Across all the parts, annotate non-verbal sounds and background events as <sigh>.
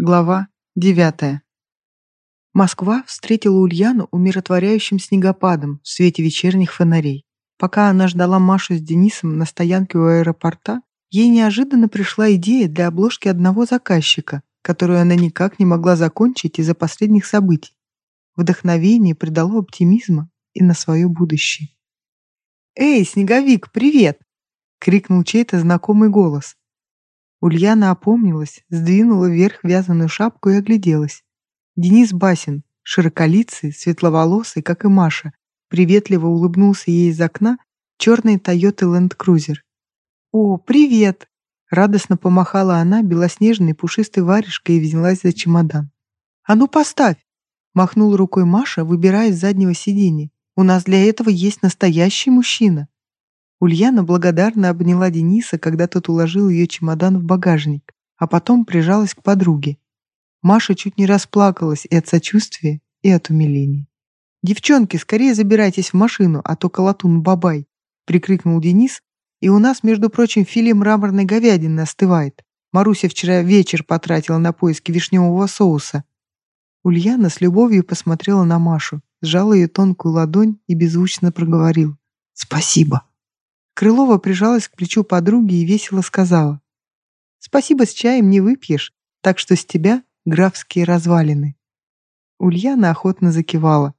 Глава 9. Москва встретила Ульяну умиротворяющим снегопадом в свете вечерних фонарей. Пока она ждала Машу с Денисом на стоянке у аэропорта, ей неожиданно пришла идея для обложки одного заказчика, которую она никак не могла закончить из-за последних событий. Вдохновение придало оптимизма и на свое будущее. «Эй, Снеговик, привет!» — крикнул чей-то знакомый голос. Ульяна опомнилась, сдвинула вверх вязаную шапку и огляделась. Денис Басин, широколицый, светловолосый, как и Маша, приветливо улыбнулся ей из окна черный Toyota Land Cruiser. «О, привет!» Радостно помахала она белоснежной пушистой варежкой и взялась за чемодан. «А ну поставь!» Махнул рукой Маша, выбирая из заднего сиденья. «У нас для этого есть настоящий мужчина!» Ульяна благодарно обняла Дениса, когда тот уложил ее чемодан в багажник, а потом прижалась к подруге. Маша чуть не расплакалась и от сочувствия, и от умиления. «Девчонки, скорее забирайтесь в машину, а то колотун бабай!» — прикрикнул Денис. «И у нас, между прочим, филе мраморной говядины остывает. Маруся вчера вечер потратила на поиски вишневого соуса». Ульяна с любовью посмотрела на Машу, сжала ее тонкую ладонь и беззвучно проговорил «Спасибо». Крылова прижалась к плечу подруги и весело сказала. «Спасибо, с чаем не выпьешь, так что с тебя графские развалины». Ульяна охотно закивала.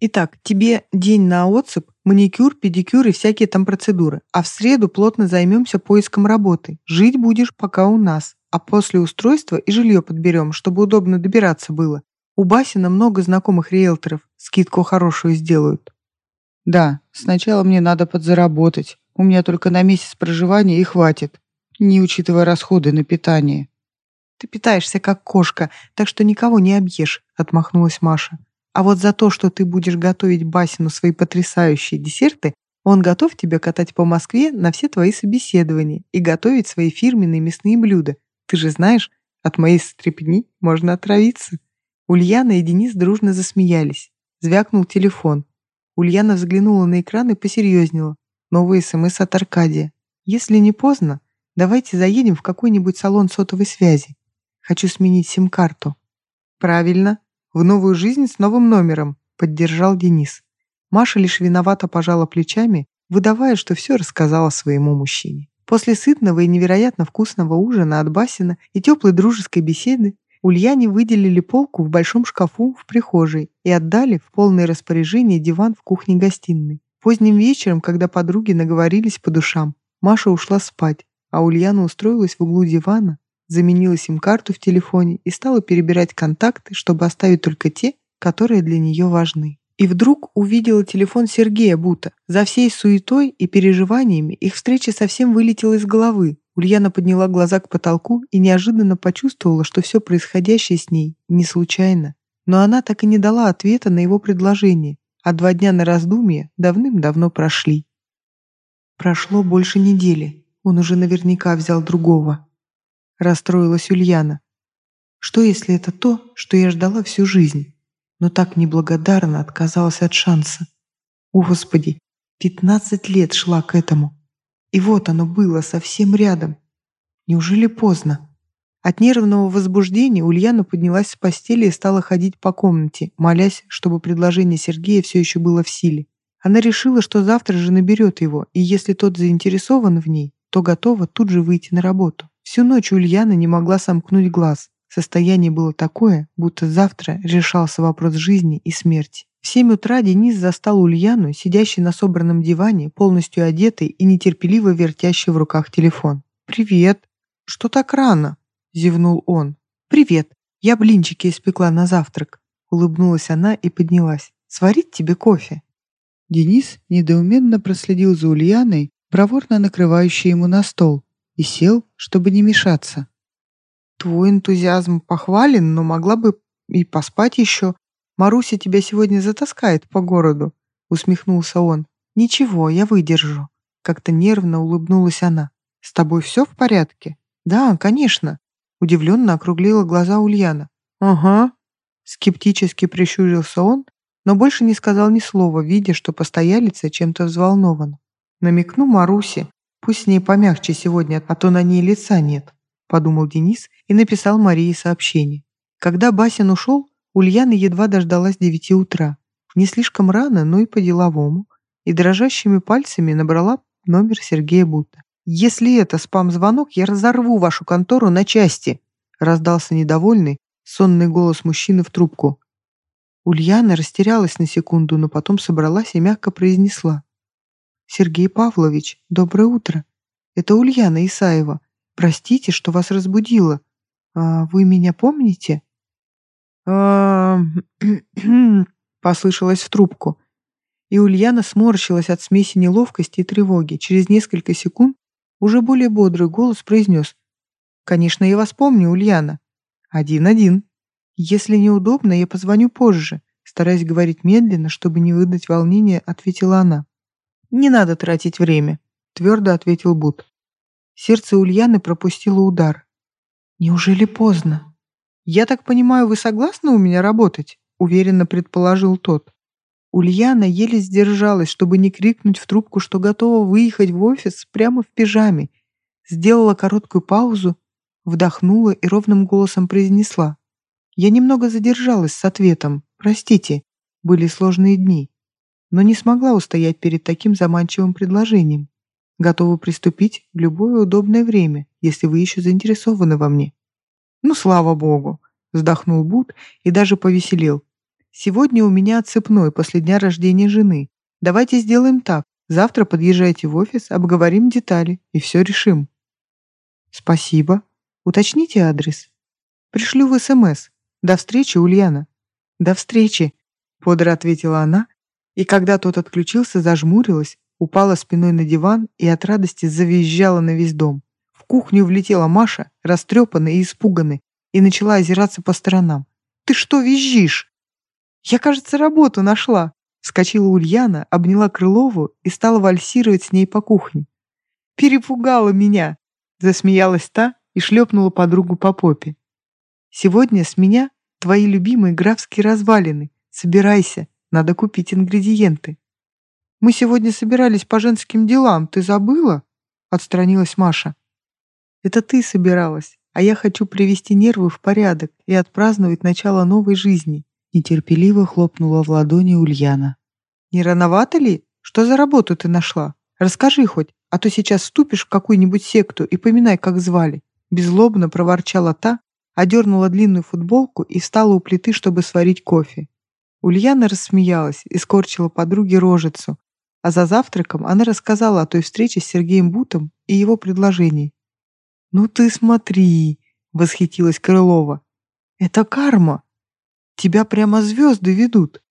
«Итак, тебе день на отсып, маникюр, педикюр и всякие там процедуры, а в среду плотно займемся поиском работы. Жить будешь пока у нас, а после устройства и жилье подберем, чтобы удобно добираться было. У Басина много знакомых риэлторов, скидку хорошую сделают». «Да, сначала мне надо подзаработать», у меня только на месяц проживания и хватит, не учитывая расходы на питание. Ты питаешься как кошка, так что никого не объешь, отмахнулась Маша. А вот за то, что ты будешь готовить Басину свои потрясающие десерты, он готов тебя катать по Москве на все твои собеседования и готовить свои фирменные мясные блюда. Ты же знаешь, от моей стрепни можно отравиться. Ульяна и Денис дружно засмеялись. Звякнул телефон. Ульяна взглянула на экран и посерьезнела. Новый СМС от Аркадия. Если не поздно, давайте заедем в какой-нибудь салон сотовой связи. Хочу сменить сим-карту. Правильно. В новую жизнь с новым номером, поддержал Денис. Маша лишь виновато пожала плечами, выдавая, что все рассказала своему мужчине. После сытного и невероятно вкусного ужина от Басина и теплой дружеской беседы Ульяне выделили полку в большом шкафу в прихожей и отдали в полное распоряжение диван в кухне-гостиной. Поздним вечером, когда подруги наговорились по душам, Маша ушла спать, а Ульяна устроилась в углу дивана, заменила сим-карту в телефоне и стала перебирать контакты, чтобы оставить только те, которые для нее важны. И вдруг увидела телефон Сергея Бута. За всей суетой и переживаниями их встреча совсем вылетела из головы. Ульяна подняла глаза к потолку и неожиданно почувствовала, что все происходящее с ней не случайно. Но она так и не дала ответа на его предложение, а два дня на раздумье давным-давно прошли. Прошло больше недели, он уже наверняка взял другого. Расстроилась Ульяна. Что, если это то, что я ждала всю жизнь, но так неблагодарно отказалась от шанса? О, Господи, пятнадцать лет шла к этому. И вот оно было совсем рядом. Неужели поздно? От нервного возбуждения Ульяна поднялась с постели и стала ходить по комнате, молясь, чтобы предложение Сергея все еще было в силе. Она решила, что завтра же наберет его, и если тот заинтересован в ней, то готова тут же выйти на работу. Всю ночь Ульяна не могла сомкнуть глаз. Состояние было такое, будто завтра решался вопрос жизни и смерти. В семь утра Денис застал Ульяну, сидящей на собранном диване, полностью одетой и нетерпеливо вертящей в руках телефон. «Привет! Что так рано?» — зевнул он. «Привет. Я блинчики испекла на завтрак». Улыбнулась она и поднялась. «Сварить тебе кофе?» Денис недоуменно проследил за Ульяной, проворно накрывающей ему на стол, и сел, чтобы не мешаться. «Твой энтузиазм похвален, но могла бы и поспать еще. Маруся тебя сегодня затаскает по городу», — усмехнулся он. «Ничего, я выдержу». Как-то нервно улыбнулась она. «С тобой все в порядке?» «Да, конечно. Удивленно округлила глаза Ульяна. «Ага». Скептически прищурился он, но больше не сказал ни слова, видя, что постоялица чем-то взволнована. «Намекну Марусе, пусть с ней помягче сегодня, а то на ней лица нет», подумал Денис и написал Марии сообщение. Когда Басин ушел, Ульяна едва дождалась девяти утра. Не слишком рано, но и по-деловому. И дрожащими пальцами набрала номер Сергея Бута. «Если это спам-звонок, я разорву вашу контору на части!» раздался недовольный, сонный голос мужчины в трубку. Ульяна растерялась на секунду, но потом собралась и мягко произнесла. «Сергей Павлович, доброе утро. Это Ульяна Исаева. Простите, что вас разбудила. А вы меня помните?» <clears throat> послышалось в трубку. И Ульяна сморщилась от смеси неловкости и тревоги. Через несколько секунд уже более бодрый голос произнес. «Конечно, я вас помню, Ульяна. Один-один». «Если неудобно, я позвоню позже», стараясь говорить медленно, чтобы не выдать волнения, ответила она. «Не надо тратить время», твердо ответил Бут. Сердце Ульяны пропустило удар. «Неужели поздно?» «Я так понимаю, вы согласны у меня работать?» уверенно предположил тот. Ульяна еле сдержалась, чтобы не крикнуть в трубку, что готова выехать в офис прямо в пижаме. Сделала короткую паузу, вдохнула и ровным голосом произнесла. Я немного задержалась с ответом. Простите, были сложные дни. Но не смогла устоять перед таким заманчивым предложением. Готова приступить в любое удобное время, если вы еще заинтересованы во мне. Ну, слава богу, вздохнул Бут и даже повеселил. Сегодня у меня отцепной после дня рождения жены. Давайте сделаем так. Завтра подъезжайте в офис, обговорим детали и все решим. Спасибо. Уточните адрес. Пришлю в СМС. «До встречи, Ульяна». «До встречи», — бодро ответила она, и когда тот отключился, зажмурилась, упала спиной на диван и от радости завизжала на весь дом. В кухню влетела Маша, растрепанная и испуганная, и начала озираться по сторонам. «Ты что визжишь?» «Я, кажется, работу нашла», — вскочила Ульяна, обняла Крылову и стала вальсировать с ней по кухне. «Перепугала меня», — засмеялась та и шлепнула подругу по попе. Сегодня с меня твои любимые графские развалины. Собирайся, надо купить ингредиенты. Мы сегодня собирались по женским делам, ты забыла? Отстранилась Маша. Это ты собиралась, а я хочу привести нервы в порядок и отпраздновать начало новой жизни. Нетерпеливо хлопнула в ладони Ульяна. Не рановато ли? Что за работу ты нашла? Расскажи хоть, а то сейчас вступишь в какую-нибудь секту и поминай, как звали. Безлобно проворчала та, одернула длинную футболку и встала у плиты, чтобы сварить кофе. Ульяна рассмеялась и скорчила подруге рожицу, а за завтраком она рассказала о той встрече с Сергеем Бутом и его предложении. «Ну ты смотри!» — восхитилась Крылова. «Это карма! Тебя прямо звезды ведут!»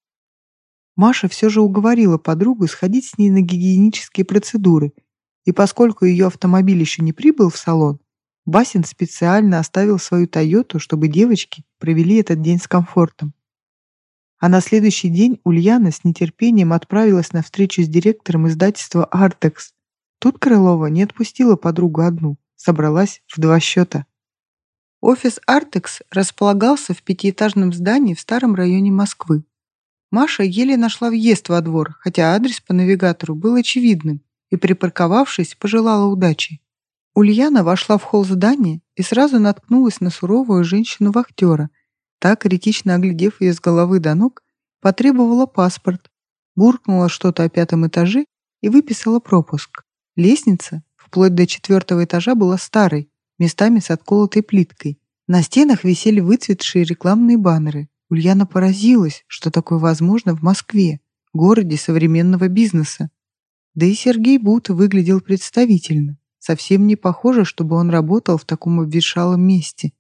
Маша все же уговорила подругу сходить с ней на гигиенические процедуры, и поскольку ее автомобиль еще не прибыл в салон, Басин специально оставил свою «Тойоту», чтобы девочки провели этот день с комфортом. А на следующий день Ульяна с нетерпением отправилась на встречу с директором издательства «Артекс». Тут Крылова не отпустила подругу одну, собралась в два счета. Офис «Артекс» располагался в пятиэтажном здании в старом районе Москвы. Маша еле нашла въезд во двор, хотя адрес по навигатору был очевидным, и, припарковавшись, пожелала удачи. Ульяна вошла в холл здания и сразу наткнулась на суровую женщину-вахтера. Та, критично оглядев ее с головы до ног, потребовала паспорт, буркнула что-то о пятом этаже и выписала пропуск. Лестница, вплоть до четвертого этажа, была старой, местами с отколотой плиткой. На стенах висели выцветшие рекламные баннеры. Ульяна поразилась, что такое возможно в Москве, городе современного бизнеса. Да и Сергей Бут выглядел представительно. Совсем не похоже, чтобы он работал в таком обветшалом месте.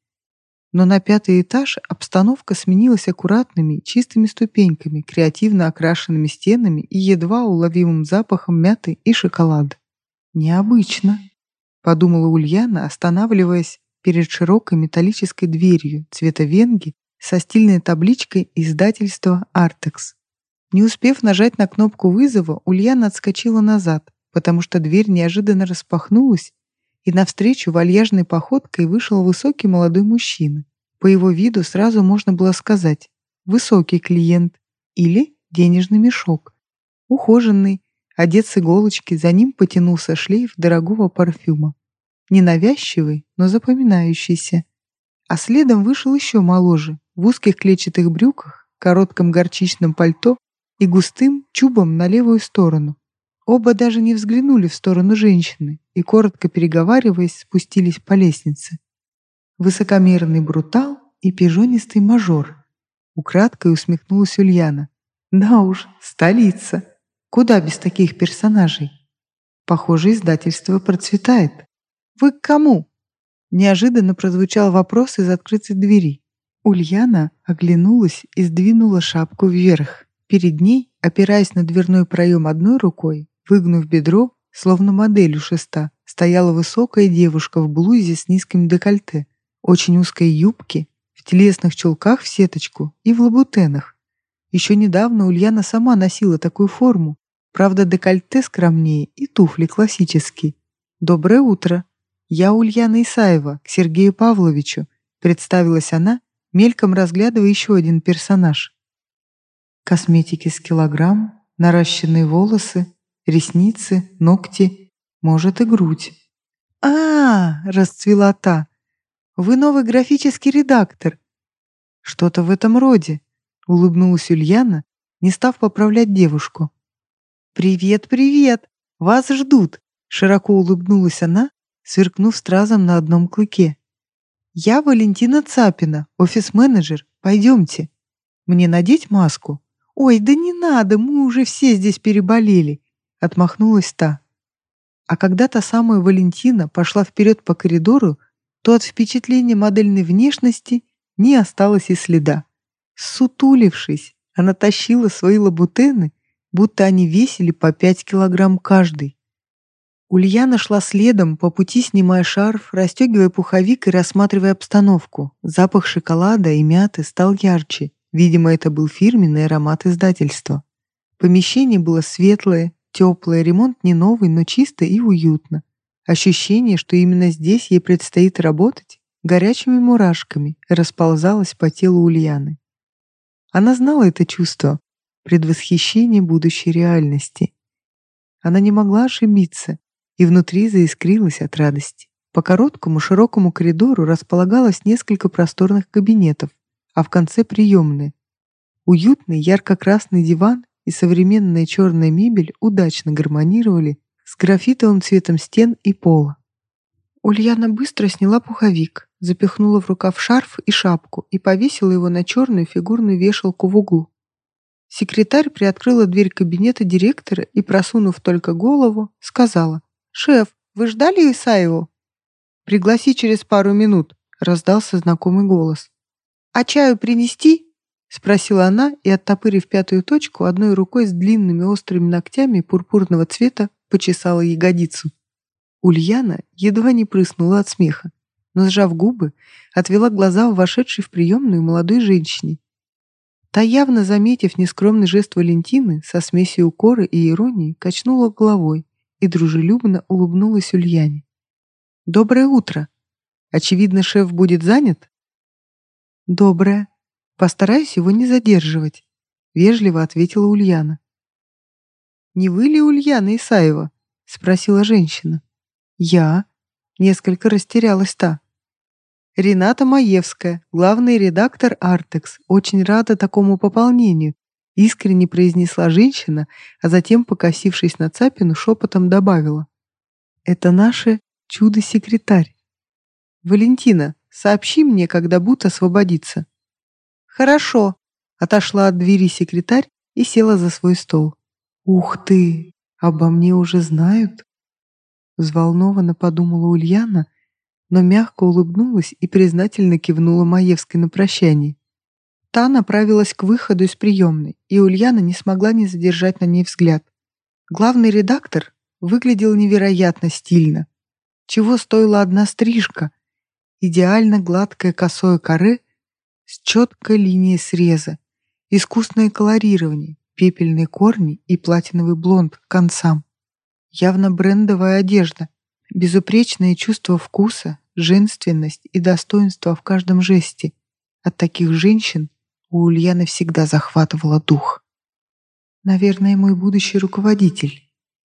Но на пятый этаж обстановка сменилась аккуратными, чистыми ступеньками, креативно окрашенными стенами и едва уловимым запахом мяты и шоколада. «Необычно», — подумала Ульяна, останавливаясь перед широкой металлической дверью цвета венги со стильной табличкой издательства «Артекс». Не успев нажать на кнопку вызова, Ульяна отскочила назад, потому что дверь неожиданно распахнулась, и навстречу вальяжной походкой вышел высокий молодой мужчина. По его виду сразу можно было сказать «высокий клиент» или «денежный мешок». Ухоженный, одет с иголочки, за ним потянулся шлейф дорогого парфюма. Ненавязчивый, но запоминающийся. а следом вышел еще моложе, в узких клетчатых брюках, коротком горчичном пальто и густым чубом на левую сторону. Оба даже не взглянули в сторону женщины и, коротко переговариваясь, спустились по лестнице. Высокомерный брутал и пижонистый мажор. Украдкой усмехнулась Ульяна. Да уж, столица. Куда без таких персонажей? Похоже, издательство процветает. Вы к кому? Неожиданно прозвучал вопрос из открытой двери. Ульяна оглянулась и сдвинула шапку вверх. Перед ней, опираясь на дверной проем одной рукой, выгнув бедро, словно модель у шеста, стояла высокая девушка в блузе с низким декольте, очень узкой юбке, в телесных чулках в сеточку и в лабутенах. Еще недавно Ульяна сама носила такую форму, правда, декольте скромнее и туфли классические. «Доброе утро!» «Я Ульяна Исаева, к Сергею Павловичу», — представилась она, мельком разглядывая еще один персонаж. Косметики с килограмм, наращенные волосы, ресницы, ногти, может и грудь. а, -а, -а расцвела та. «Вы новый графический редактор». «Что-то в этом роде», — улыбнулась Ульяна, не став поправлять девушку. «Привет, привет! Вас ждут!» Широко улыбнулась она, сверкнув стразом на одном клыке. «Я Валентина Цапина, офис-менеджер. Пойдемте. Мне надеть маску?» «Ой, да не надо, мы уже все здесь переболели», — отмахнулась та. А когда та самая Валентина пошла вперед по коридору, то от впечатления модельной внешности не осталось и следа. Сутулившись, она тащила свои лабутены, будто они весили по пять килограмм каждый. Ульяна шла следом, по пути снимая шарф, расстегивая пуховик и рассматривая обстановку. Запах шоколада и мяты стал ярче. Видимо, это был фирменный аромат издательства. Помещение было светлое, теплое, ремонт не новый, но чисто и уютно. Ощущение, что именно здесь ей предстоит работать, горячими мурашками расползалось по телу Ульяны. Она знала это чувство, предвосхищение будущей реальности. Она не могла ошибиться, и внутри заискрилась от радости. По короткому широкому коридору располагалось несколько просторных кабинетов, а в конце приемные. Уютный ярко-красный диван и современная черная мебель удачно гармонировали с графитовым цветом стен и пола. Ульяна быстро сняла пуховик, запихнула в рукав шарф и шапку и повесила его на черную фигурную вешалку в углу. Секретарь приоткрыла дверь кабинета директора и, просунув только голову, сказала «Шеф, вы ждали Исаеву?» «Пригласи через пару минут», — раздался знакомый голос. «А чаю принести?» — спросила она и, оттопырив пятую точку, одной рукой с длинными острыми ногтями пурпурного цвета почесала ягодицу. Ульяна едва не прыснула от смеха, но, сжав губы, отвела глаза у вошедшей в приемную молодой женщине. Та, явно заметив нескромный жест Валентины, со смесью укора и иронии, качнула головой и дружелюбно улыбнулась Ульяне. «Доброе утро! Очевидно, шеф будет занят?» «Доброе. Постараюсь его не задерживать», — вежливо ответила Ульяна. «Не вы ли Ульяна Исаева?» — спросила женщина. «Я?» — несколько растерялась та. «Рената Маевская, главный редактор «Артекс». Очень рада такому пополнению Искренне произнесла женщина, а затем, покосившись на Цапину, шепотом добавила. «Это наше чудо-секретарь. Валентина, сообщи мне, когда Бут освободится». «Хорошо», — отошла от двери секретарь и села за свой стол. «Ух ты, обо мне уже знают?» Взволнованно подумала Ульяна, но мягко улыбнулась и признательно кивнула Маевской на прощание. Та направилась к выходу из приемной, и Ульяна не смогла не задержать на ней взгляд. Главный редактор выглядел невероятно стильно. Чего стоила одна стрижка? Идеально гладкое косое коре с четкой линией среза, искусное колорирование, пепельные корни и платиновый блонд к концам. Явно брендовая одежда, безупречное чувство вкуса, женственность и достоинство в каждом жесте. От таких женщин у Ульяны всегда захватывала дух. Наверное, мой будущий руководитель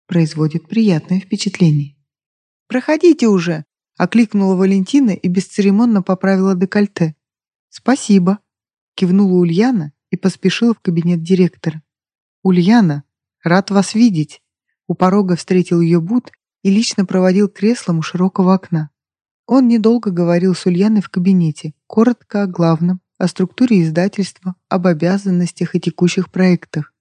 производит приятное впечатление. «Проходите уже, Окликнула Валентина и бесцеремонно поправила декольте. «Спасибо», — кивнула Ульяна и поспешила в кабинет директора. «Ульяна, рад вас видеть». У порога встретил ее Бут и лично проводил креслом у широкого окна. Он недолго говорил с Ульяной в кабинете, коротко о главном, о структуре издательства, об обязанностях и текущих проектах.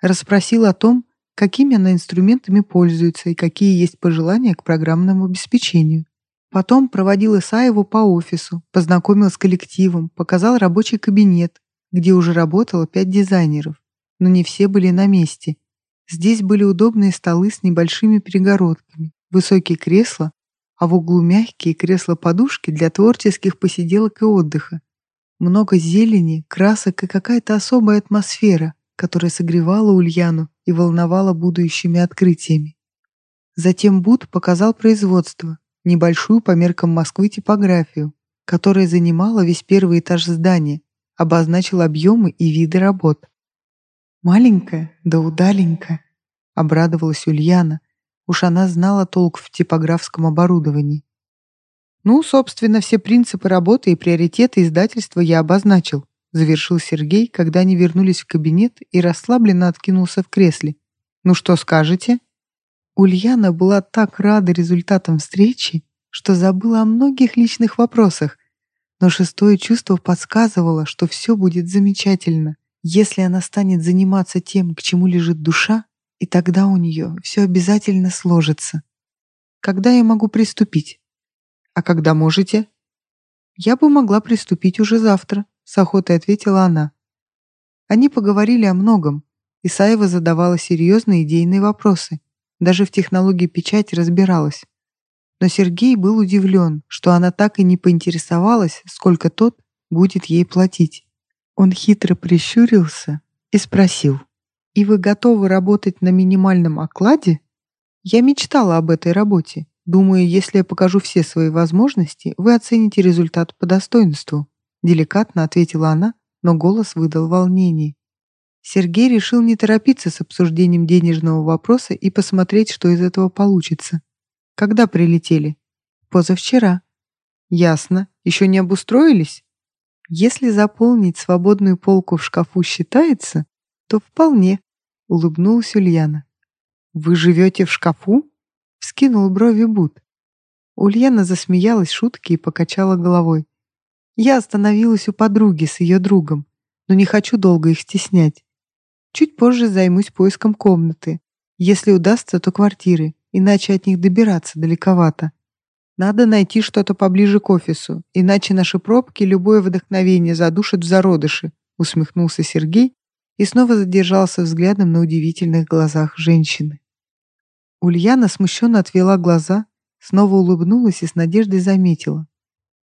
Расспросил о том, какими она инструментами пользуется и какие есть пожелания к программному обеспечению. Потом проводил Исаеву по офису, познакомил с коллективом, показал рабочий кабинет, где уже работало пять дизайнеров, но не все были на месте. Здесь были удобные столы с небольшими перегородками, высокие кресла, а в углу мягкие кресла-подушки для творческих посиделок и отдыха. Много зелени, красок и какая-то особая атмосфера, которая согревала Ульяну и волновала будущими открытиями. Затем Буд показал производство, небольшую по меркам Москвы типографию, которая занимала весь первый этаж здания, обозначил объемы и виды работ. «Маленькая, да удаленькая», — обрадовалась Ульяна. Уж она знала толк в типографском оборудовании. «Ну, собственно, все принципы работы и приоритеты издательства я обозначил», завершил Сергей, когда они вернулись в кабинет и расслабленно откинулся в кресле. «Ну что скажете?» Ульяна была так рада результатам встречи, что забыла о многих личных вопросах, но шестое чувство подсказывало, что все будет замечательно, если она станет заниматься тем, к чему лежит душа, и тогда у нее все обязательно сложится. Когда я могу приступить? А когда можете? Я бы могла приступить уже завтра, с охотой ответила она. Они поговорили о многом. Исаева задавала серьезные идейные вопросы. Даже в технологии печати разбиралась. Но Сергей был удивлен, что она так и не поинтересовалась, сколько тот будет ей платить. Он хитро прищурился и спросил, «И вы готовы работать на минимальном окладе?» Я мечтала об этой работе. Думаю, если я покажу все свои возможности, вы оцените результат по достоинству. Деликатно ответила она, но голос выдал волнение. Сергей решил не торопиться с обсуждением денежного вопроса и посмотреть, что из этого получится. Когда прилетели? Позавчера. Ясно. Еще не обустроились? Если заполнить свободную полку в шкафу считается, то вполне, улыбнулась Ульяна. Вы живете в шкафу? Вскинул брови Бут. Ульяна засмеялась шутки и покачала головой. Я остановилась у подруги с ее другом, но не хочу долго их стеснять. Чуть позже займусь поиском комнаты. Если удастся, то квартиры, иначе от них добираться далековато. Надо найти что-то поближе к офису, иначе наши пробки любое вдохновение задушат в зародыши, усмехнулся Сергей и снова задержался взглядом на удивительных глазах женщины. Ульяна смущенно отвела глаза, снова улыбнулась и с надеждой заметила.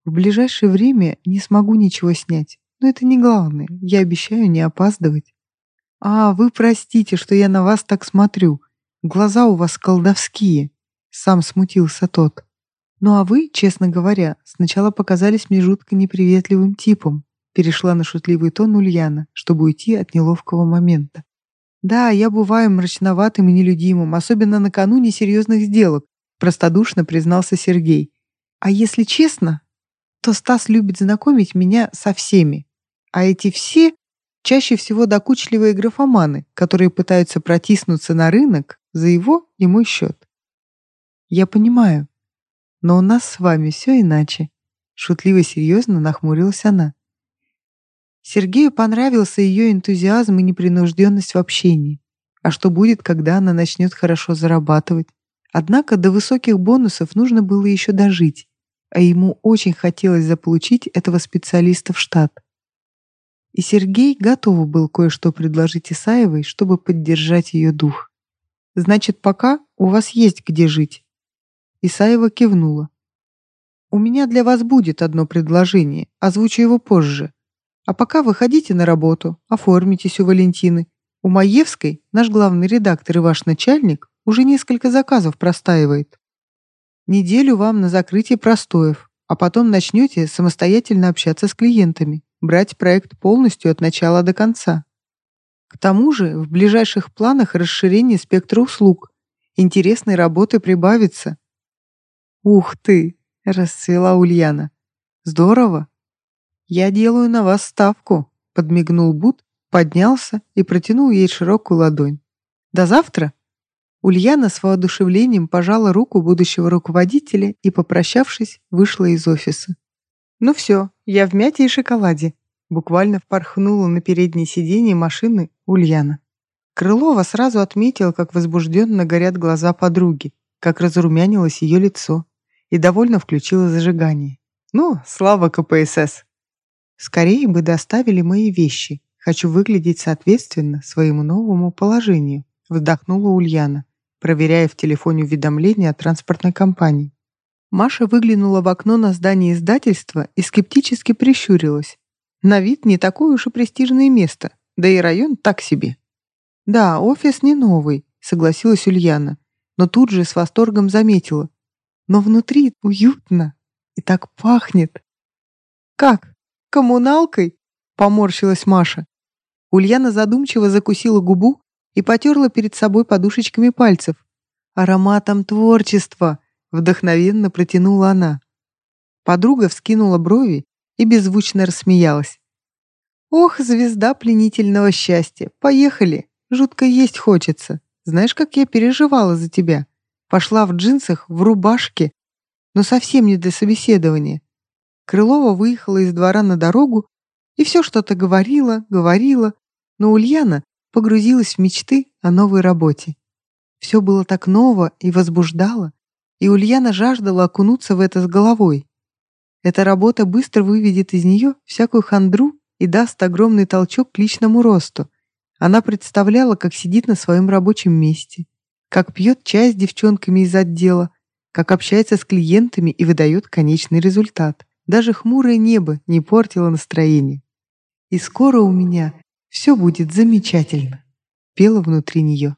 В ближайшее время не смогу ничего снять, но это не главное, я обещаю не опаздывать. «А, вы простите, что я на вас так смотрю. Глаза у вас колдовские», — сам смутился тот. «Ну а вы, честно говоря, сначала показались мне жутко неприветливым типом», перешла на шутливый тон Ульяна, чтобы уйти от неловкого момента. «Да, я бываю мрачноватым и нелюдимым, особенно накануне серьезных сделок», простодушно признался Сергей. «А если честно, то Стас любит знакомить меня со всеми. А эти все Чаще всего докучливые графоманы, которые пытаются протиснуться на рынок за его и мой счет. Я понимаю, но у нас с вами все иначе. Шутливо серьезно нахмурилась она. Сергею понравился ее энтузиазм и непринужденность в общении. А что будет, когда она начнет хорошо зарабатывать? Однако до высоких бонусов нужно было еще дожить, а ему очень хотелось заполучить этого специалиста в штат. И Сергей готов был кое-что предложить Исаевой, чтобы поддержать ее дух. «Значит, пока у вас есть где жить». Исаева кивнула. «У меня для вас будет одно предложение, озвучу его позже. А пока выходите на работу, оформитесь у Валентины. У Маевской наш главный редактор и ваш начальник уже несколько заказов простаивает. Неделю вам на закрытие простоев, а потом начнете самостоятельно общаться с клиентами брать проект полностью от начала до конца. К тому же в ближайших планах расширение спектра услуг. Интересной работы прибавится. Ух ты! — расцвела Ульяна. «Здорово! Я делаю на вас ставку», — подмигнул Бут, поднялся и протянул ей широкую ладонь. «До завтра!» Ульяна с воодушевлением пожала руку будущего руководителя и, попрощавшись, вышла из офиса. «Ну все, я в мяте и шоколаде», — буквально впорхнула на переднее сиденье машины Ульяна. Крылова сразу отметила, как возбужденно горят глаза подруги, как разрумянилось ее лицо, и довольно включила зажигание. «Ну, слава КПСС!» «Скорее бы доставили мои вещи. Хочу выглядеть соответственно своему новому положению», вздохнула Ульяна, проверяя в телефоне уведомления о транспортной компании. Маша выглянула в окно на здание издательства и скептически прищурилась. На вид не такое уж и престижное место, да и район так себе. «Да, офис не новый», — согласилась Ульяна, но тут же с восторгом заметила. «Но внутри уютно и так пахнет». «Как? Коммуналкой?» — поморщилась Маша. Ульяна задумчиво закусила губу и потерла перед собой подушечками пальцев. «Ароматом творчества!» — вдохновенно протянула она. Подруга вскинула брови и беззвучно рассмеялась. «Ох, звезда пленительного счастья! Поехали! Жутко есть хочется. Знаешь, как я переживала за тебя? Пошла в джинсах, в рубашке, но совсем не для собеседования. Крылова выехала из двора на дорогу и все что-то говорила, говорила, но Ульяна погрузилась в мечты о новой работе. Все было так ново и возбуждало, и Ульяна жаждала окунуться в это с головой. Эта работа быстро выведет из нее всякую хандру и даст огромный толчок к личному росту. Она представляла, как сидит на своем рабочем месте, как пьет чай с девчонками из отдела, как общается с клиентами и выдает конечный результат. Даже хмурое небо не портило настроение. «И скоро у меня все будет замечательно», — пела внутри нее.